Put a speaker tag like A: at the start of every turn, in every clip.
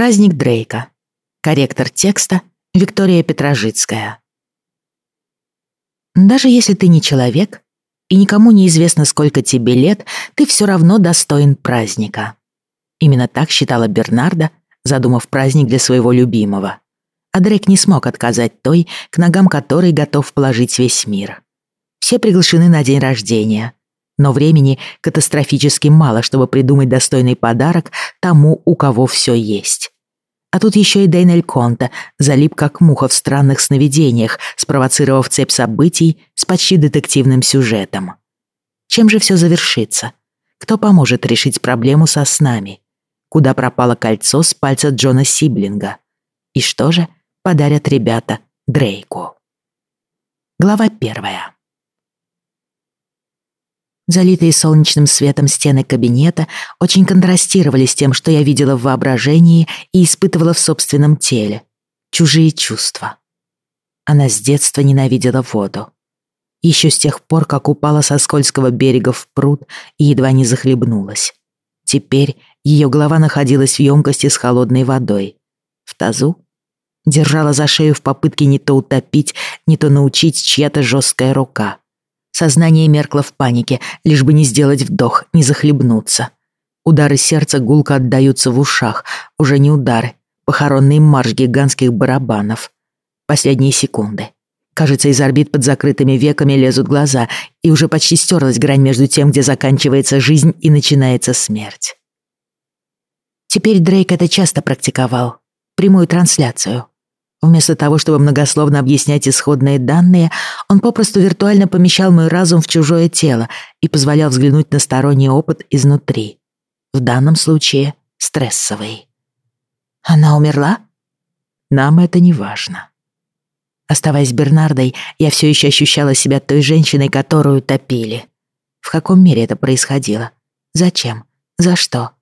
A: Праздник Дрейка. Корректор текста Виктория Петрожицкая. Даже если ты не человек, и никому не известно, сколько тебе лет, ты все равно достоин праздника. Именно так считала Бернарда, задумав праздник для своего любимого. А Дрейк не смог отказать той, к ногам которой готов положить весь мир. Все приглашены на день рождения, но времени катастрофически мало, чтобы придумать достойный подарок тому, у кого все есть. А тут еще и Дейнель Конта залип как муха в странных сновидениях, спровоцировав цепь событий с почти детективным сюжетом. Чем же все завершится? Кто поможет решить проблему со снами? Куда пропало кольцо с пальца Джона Сиблинга? И что же подарят ребята Дрейку? Глава первая. Залитые солнечным светом стены кабинета очень контрастировали с тем, что я видела в воображении и испытывала в собственном теле. Чужие чувства. Она с детства ненавидела воду. Еще с тех пор, как упала со скользкого берега в пруд и едва не захлебнулась. Теперь ее голова находилась в емкости с холодной водой. В тазу держала за шею в попытке не то утопить, не то научить чья-то жесткая рука. Сознание меркло в панике, лишь бы не сделать вдох, не захлебнуться. Удары сердца гулко отдаются в ушах, уже не удары, похоронный марш гигантских барабанов. Последние секунды. Кажется, из орбит под закрытыми веками лезут глаза, и уже почти стерлась грань между тем, где заканчивается жизнь и начинается смерть. Теперь Дрейк это часто практиковал. Прямую трансляцию. Вместо того, чтобы многословно объяснять исходные данные, он попросту виртуально помещал мой разум в чужое тело и позволял взглянуть на сторонний опыт изнутри. В данном случае стрессовый. Она умерла? Нам это не важно. Оставаясь Бернардой, я все еще ощущала себя той женщиной, которую топили. В каком мире это происходило? Зачем? За что?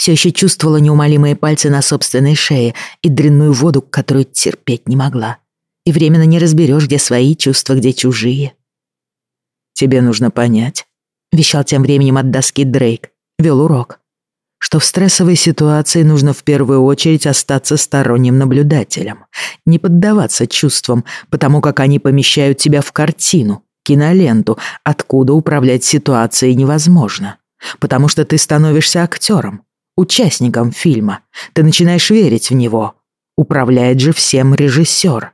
A: Все еще чувствовала неумолимые пальцы на собственной шее и дрянную воду, которую терпеть не могла. И временно не разберешь, где свои чувства, где чужие. «Тебе нужно понять», — вещал тем временем от доски Дрейк, вел урок, что в стрессовой ситуации нужно в первую очередь остаться сторонним наблюдателем, не поддаваться чувствам, потому как они помещают тебя в картину, киноленту, откуда управлять ситуацией невозможно, потому что ты становишься актером, участником фильма. Ты начинаешь верить в него. Управляет же всем режиссер.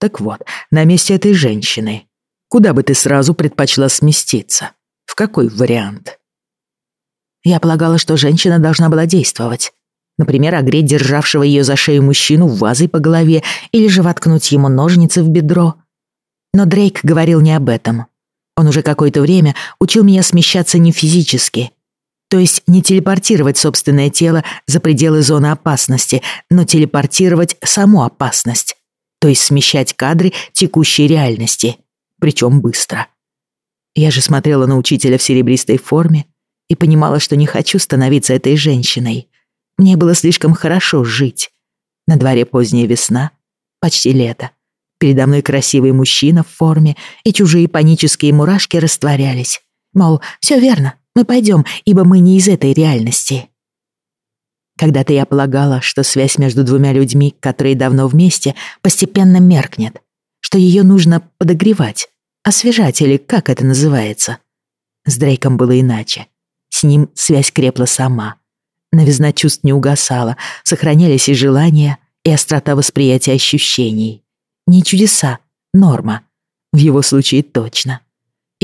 A: Так вот, на месте этой женщины, куда бы ты сразу предпочла сместиться? В какой вариант? Я полагала, что женщина должна была действовать. Например, огреть державшего ее за шею мужчину вазой по голове или же воткнуть ему ножницы в бедро. Но Дрейк говорил не об этом. Он уже какое-то время учил меня смещаться не физически, то есть не телепортировать собственное тело за пределы зоны опасности, но телепортировать саму опасность. То есть смещать кадры текущей реальности. Причем быстро. Я же смотрела на учителя в серебристой форме и понимала, что не хочу становиться этой женщиной. Мне было слишком хорошо жить. На дворе поздняя весна, почти лето. Передо мной красивый мужчина в форме, и чужие панические мурашки растворялись. Мол, все верно, мы пойдем, ибо мы не из этой реальности. Когда-то я полагала, что связь между двумя людьми, которые давно вместе, постепенно меркнет, что ее нужно подогревать, освежать или как это называется. С Дрейком было иначе. С ним связь крепла сама. Новизна чувств не угасала, сохранялись и желания, и острота восприятия ощущений. Не чудеса, норма. В его случае точно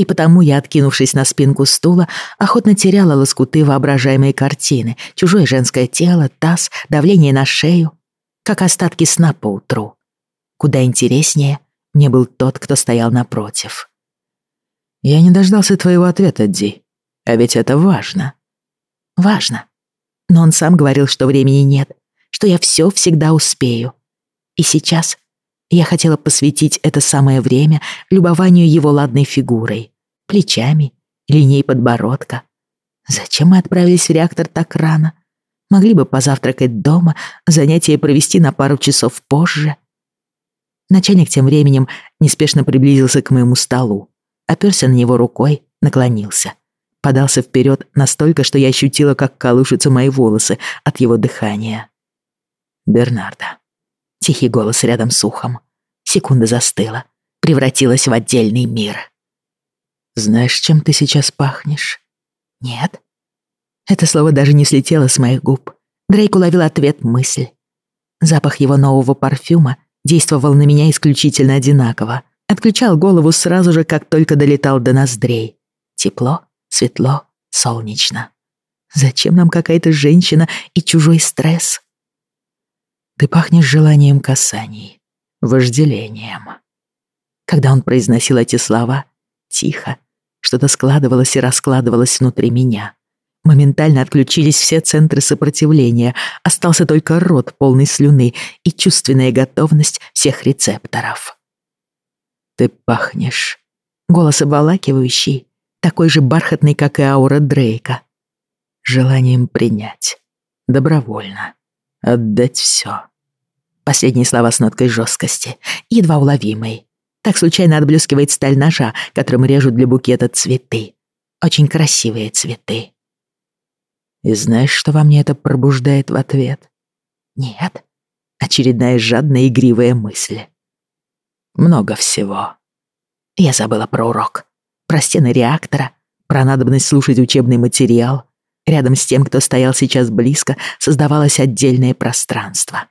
A: и потому я, откинувшись на спинку стула, охотно теряла лоскуты воображаемой картины, чужое женское тело, таз, давление на шею, как остатки сна по утру. Куда интереснее мне был тот, кто стоял напротив. «Я не дождался твоего ответа, Ди. А ведь это важно». «Важно. Но он сам говорил, что времени нет, что я все всегда успею. И сейчас я хотела посвятить это самое время любованию его ладной фигурой, плечами, линией подбородка. Зачем мы отправились в реактор так рано? Могли бы позавтракать дома, занятия провести на пару часов позже. Начальник тем временем неспешно приблизился к моему столу, оперся на него рукой, наклонился. Подался вперед настолько, что я ощутила, как колышутся мои волосы от его дыхания. Бернарда. Тихий голос рядом с ухом. Секунда застыла, превратилась в отдельный мир. Знаешь, чем ты сейчас пахнешь? Нет. Это слово даже не слетело с моих губ. Дрейк уловил ответ мысль. Запах его нового парфюма действовал на меня исключительно одинаково. Отключал голову сразу же, как только долетал до ноздрей. Тепло, светло, солнечно. Зачем нам какая-то женщина и чужой стресс? Ты пахнешь желанием касаний, вожделением. Когда он произносил эти слова, тихо, что-то складывалось и раскладывалось внутри меня. Моментально отключились все центры сопротивления, остался только рот полный слюны и чувственная готовность всех рецепторов. «Ты пахнешь». Голос обволакивающий, такой же бархатный, как и аура Дрейка. Желанием принять. Добровольно. Отдать все. Последние слова с ноткой жесткости, едва уловимой. Так случайно отблескивает сталь ножа, которым режут для букета цветы. Очень красивые цветы. И знаешь, что во мне это пробуждает в ответ? Нет. Очередная жадная игривая мысль. Много всего. Я забыла про урок, про стены реактора, про надобность слушать учебный материал. Рядом с тем, кто стоял сейчас близко, создавалось отдельное пространство.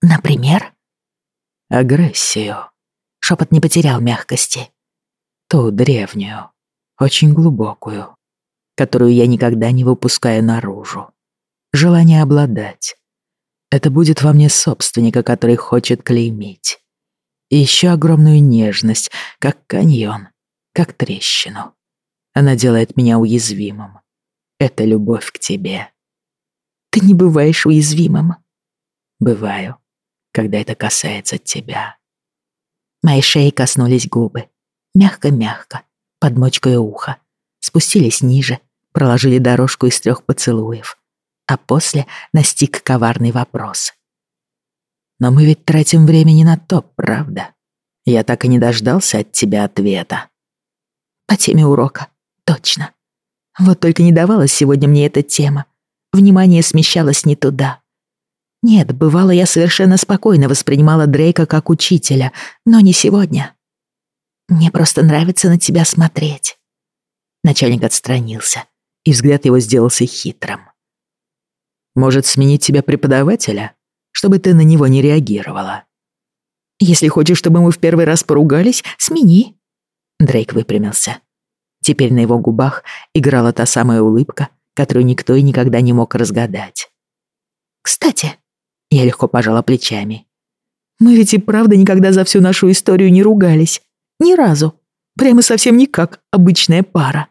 A: Например? Агрессию. Шепот не потерял мягкости. Ту древнюю, очень глубокую, которую я никогда не выпускаю наружу. Желание обладать. Это будет во мне собственника, который хочет клеймить. И еще огромную нежность, как каньон, как трещину. Она делает меня уязвимым. Это любовь к тебе. Ты не бываешь уязвимым. Бываю, когда это касается тебя. Моей шеи коснулись губы. Мягко-мягко, под мочкой уха. Спустились ниже, проложили дорожку из трех поцелуев. А после настиг коварный вопрос. Но мы ведь тратим времени на то, правда? Я так и не дождался от тебя ответа. По теме урока, точно. Вот только не давалась сегодня мне эта тема. Внимание смещалось не туда. Нет, бывало, я совершенно спокойно воспринимала Дрейка как учителя, но не сегодня. Мне просто нравится на тебя смотреть. Начальник отстранился, и взгляд его сделался хитрым. Может, сменить тебя преподавателя? чтобы ты на него не реагировала. Если хочешь, чтобы мы в первый раз поругались, смени. Дрейк выпрямился. Теперь на его губах играла та самая улыбка, которую никто и никогда не мог разгадать. Кстати, я легко пожала плечами. Мы ведь и правда никогда за всю нашу историю не ругались. Ни разу. Прямо совсем не как обычная пара.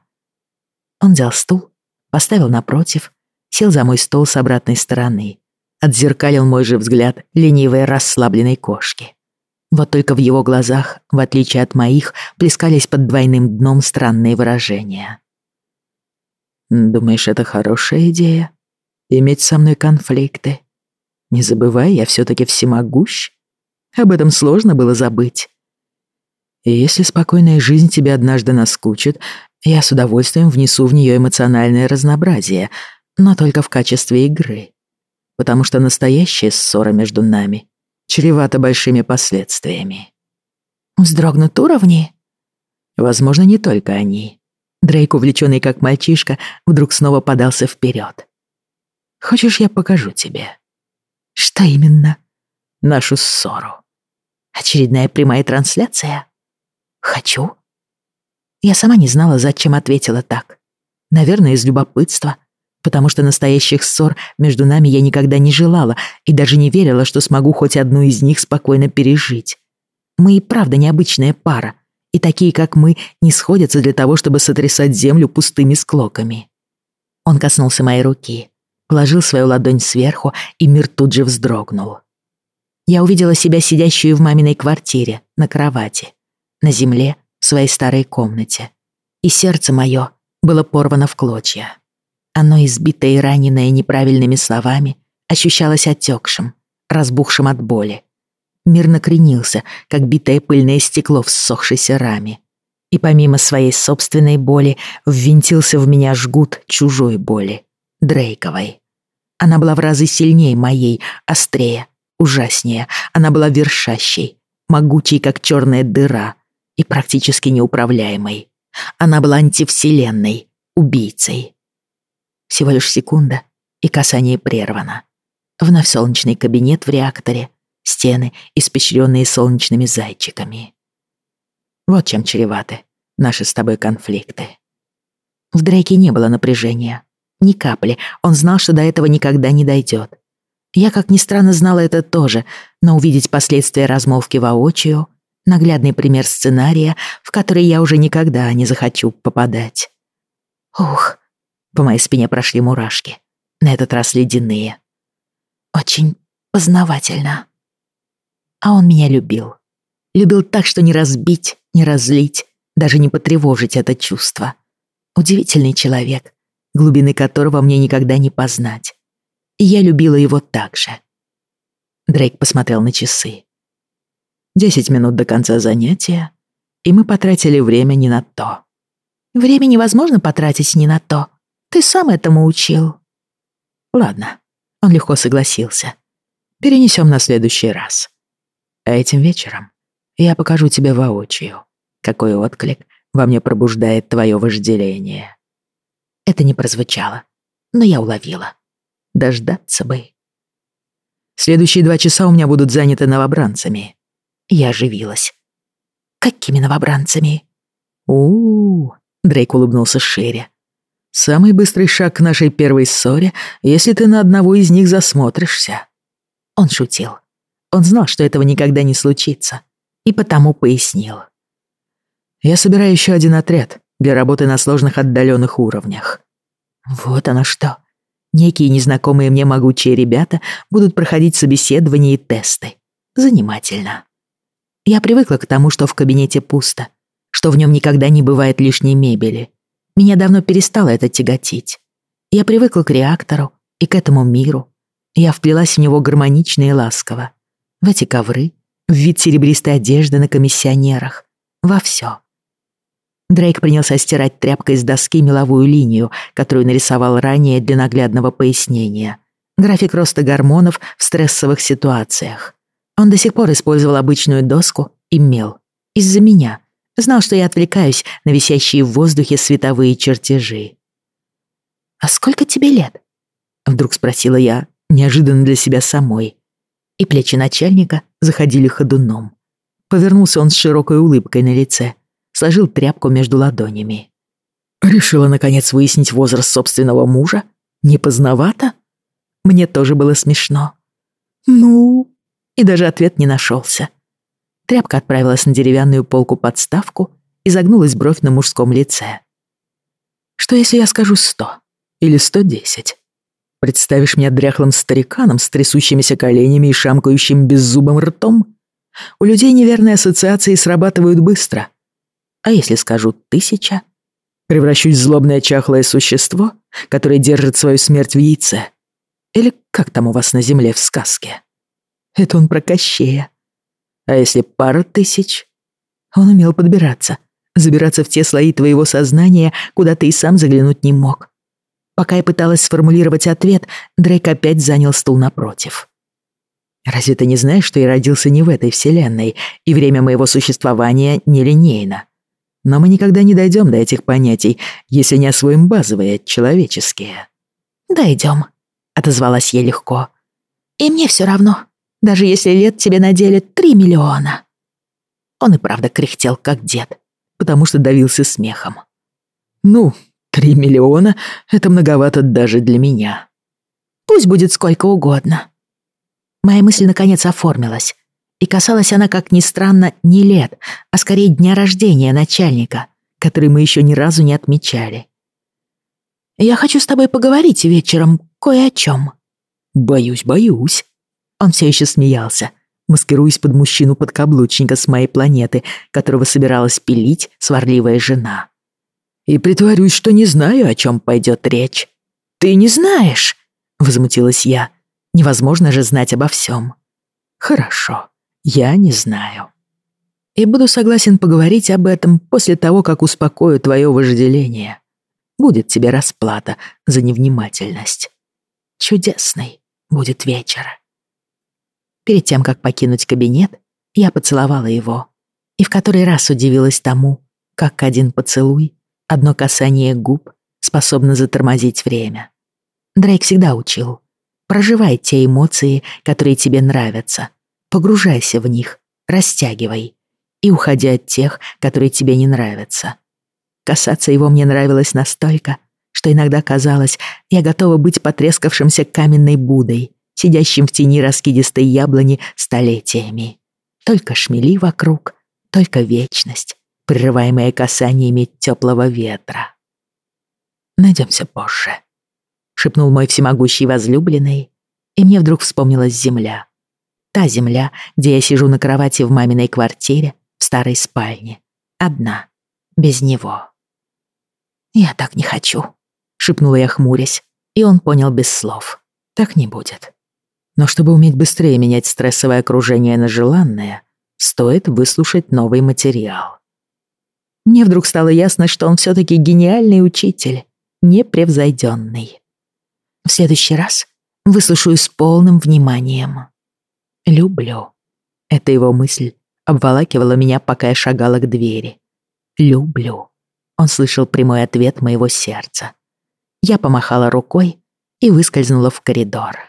A: Он взял стул, поставил напротив, сел за мой стол с обратной стороны отзеркалил мой же взгляд ленивой расслабленной кошки. Вот только в его глазах, в отличие от моих, плескались под двойным дном странные выражения. «Думаешь, это хорошая идея? Иметь со мной конфликты? Не забывай, я все-таки всемогущ. Об этом сложно было забыть. И если спокойная жизнь тебе однажды наскучит, я с удовольствием внесу в нее эмоциональное разнообразие, но только в качестве игры потому что настоящая ссора между нами чревата большими последствиями. Вздрогнут уровни? Возможно, не только они. Дрейк, увлеченный как мальчишка, вдруг снова подался вперед. Хочешь, я покажу тебе? Что именно? Нашу ссору. Очередная прямая трансляция? Хочу. Я сама не знала, зачем ответила так. Наверное, из любопытства — потому что настоящих ссор между нами я никогда не желала и даже не верила, что смогу хоть одну из них спокойно пережить. Мы и правда необычная пара, и такие, как мы, не сходятся для того, чтобы сотрясать землю пустыми склоками. Он коснулся моей руки, положил свою ладонь сверху, и мир тут же вздрогнул. Я увидела себя сидящую в маминой квартире, на кровати, на земле, в своей старой комнате. И сердце мое было порвано в клочья. Оно, избитое и раненое неправильными словами, ощущалось отекшим, разбухшим от боли. Мир накренился, как битое пыльное стекло в ссохшейся раме. И помимо своей собственной боли ввинтился в меня жгут чужой боли, Дрейковой. Она была в разы сильнее моей, острее, ужаснее. Она была вершащей, могучей, как черная дыра, и практически неуправляемой. Она была антивселенной, убийцей. Всего лишь секунда, и касание прервано. Вновь солнечный кабинет в реакторе, стены, испещренные солнечными зайчиками. Вот чем чреваты наши с тобой конфликты. В Дрейке не было напряжения. Ни капли. Он знал, что до этого никогда не дойдет. Я, как ни странно, знала это тоже, но увидеть последствия размолвки воочию — наглядный пример сценария, в который я уже никогда не захочу попадать. Ух, по моей спине прошли мурашки, на этот раз ледяные. Очень познавательно. А он меня любил. Любил так, что не разбить, не разлить, даже не потревожить это чувство. Удивительный человек, глубины которого мне никогда не познать. И я любила его так же. Дрейк посмотрел на часы. Десять минут до конца занятия, и мы потратили время не на то. Время невозможно потратить не на то. Ты сам этому учил. Ладно, он легко согласился. Перенесем на следующий раз. А этим вечером я покажу тебе воочию, какой отклик во мне пробуждает твое вожделение. Это не прозвучало, но я уловила. Дождаться бы. Следующие два часа у меня будут заняты новобранцами. Я оживилась. Какими новобранцами? У, -у, -у Дрейк улыбнулся шире. Самый быстрый шаг к нашей первой ссоре, если ты на одного из них засмотришься. Он шутил. Он знал, что этого никогда не случится, и потому пояснил. Я собираю еще один отряд для работы на сложных отдаленных уровнях. Вот оно что. Некие незнакомые мне могучие ребята будут проходить собеседования и тесты. Занимательно. Я привыкла к тому, что в кабинете пусто, что в нем никогда не бывает лишней мебели. Меня давно перестало это тяготить. Я привыкла к реактору и к этому миру. Я вплелась в него гармонично и ласково. В эти ковры, в вид серебристой одежды на комиссионерах. Во все. Дрейк принялся стирать тряпкой с доски меловую линию, которую нарисовал ранее для наглядного пояснения. График роста гормонов в стрессовых ситуациях. Он до сих пор использовал обычную доску и мел. Из-за меня. Знал, что я отвлекаюсь на висящие в воздухе световые чертежи. «А сколько тебе лет?» Вдруг спросила я, неожиданно для себя самой. И плечи начальника заходили ходуном. Повернулся он с широкой улыбкой на лице сложил тряпку между ладонями. Решила, наконец, выяснить возраст собственного мужа? Не поздновато? Мне тоже было смешно. Ну? И даже ответ не нашелся. Тряпка отправилась на деревянную полку-подставку и загнулась бровь на мужском лице. Что если я скажу сто? Или сто десять? Представишь меня дряхлым стариканом с трясущимися коленями и шамкающим беззубым ртом? У людей неверные ассоциации срабатывают быстро — а если скажу тысяча? Превращусь в злобное чахлое существо, которое держит свою смерть в яйце? Или как там у вас на земле в сказке? Это он про Кощея. А если пара тысяч? Он умел подбираться, забираться в те слои твоего сознания, куда ты и сам заглянуть не мог. Пока я пыталась сформулировать ответ, Дрейк опять занял стул напротив. Разве ты не знаешь, что я родился не в этой вселенной, и время моего существования нелинейно? Но мы никогда не дойдем до этих понятий, если не освоим базовые, человеческие. «Дойдем», — отозвалась я легко. «И мне все равно, даже если лет тебе на деле три миллиона». Он и правда кряхтел, как дед, потому что давился смехом. «Ну, три миллиона — это многовато даже для меня». «Пусть будет сколько угодно». Моя мысль наконец оформилась, и касалась она, как ни странно, не лет, а скорее дня рождения начальника, который мы еще ни разу не отмечали. «Я хочу с тобой поговорить вечером кое о чем». «Боюсь, боюсь». Он все еще смеялся, маскируясь под мужчину-подкаблучника с моей планеты, которого собиралась пилить сварливая жена. «И притворюсь, что не знаю, о чем пойдет речь». «Ты не знаешь?» — возмутилась я. «Невозможно же знать обо всем». «Хорошо. Я не знаю. И буду согласен поговорить об этом после того, как успокою твое вожделение. Будет тебе расплата за невнимательность. Чудесный будет вечер. Перед тем, как покинуть кабинет, я поцеловала его и в который раз удивилась тому, как один поцелуй, одно касание губ способно затормозить время. Дрейк всегда учил. Проживай те эмоции, которые тебе нравятся. Погружайся в них, растягивай. И уходи от тех, которые тебе не нравятся. Касаться его мне нравилось настолько, что иногда казалось, я готова быть потрескавшимся каменной Будой, сидящим в тени раскидистой яблони столетиями. Только шмели вокруг, только вечность, прерываемая касаниями теплого ветра. Найдемся позже», — шепнул мой всемогущий возлюбленный, и мне вдруг вспомнилась земля. Та земля, где я сижу на кровати в маминой квартире в старой спальне. Одна, без него. «Я так не хочу», — шепнула я, хмурясь, и он понял без слов. «Так не будет». Но чтобы уметь быстрее менять стрессовое окружение на желанное, стоит выслушать новый материал. Мне вдруг стало ясно, что он все-таки гениальный учитель, непревзойденный. В следующий раз выслушаю с полным вниманием. Люблю. Эта его мысль обволакивала меня, пока я шагала к двери. Люблю. Он слышал прямой ответ моего сердца. Я помахала рукой и выскользнула в коридор.